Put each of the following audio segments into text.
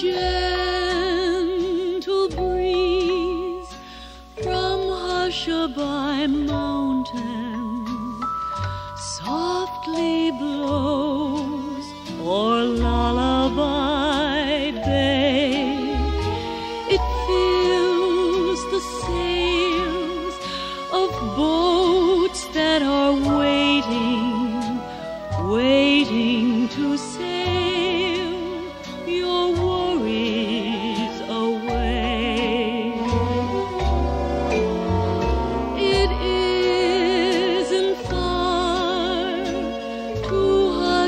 gentle breeze from Hushaby Mountain softly.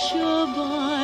shabbat